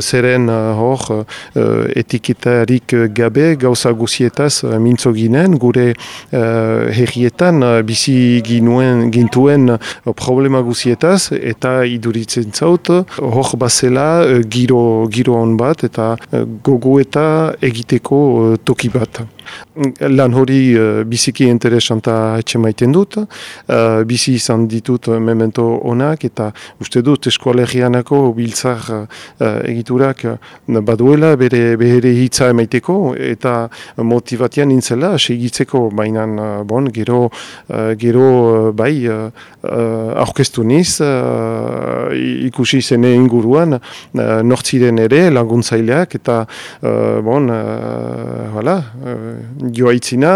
zeren hor etiketarik gabe gauza guzietaz mintzo ginen, gure herrietan bizi ginuen, gintuen problema guzietaz eta iduritzen zaut, hor bazela giro, giro on bat eta gogo eta egiteko toki bat. Lan hori uh, biziki interesanta etxe maiten dut, uh, bizi izan ditut memento onak eta uste dut eskoalegianako biltzar uh, egiturak baduela bere, bere hitza emaiteko eta motivatian nintzela segitzeko. Bainan bon, gero, gero bai aurkeztu niz ikusi zene inguruan nortziren ere laguntzaileak eta bon, voilà, joaitzina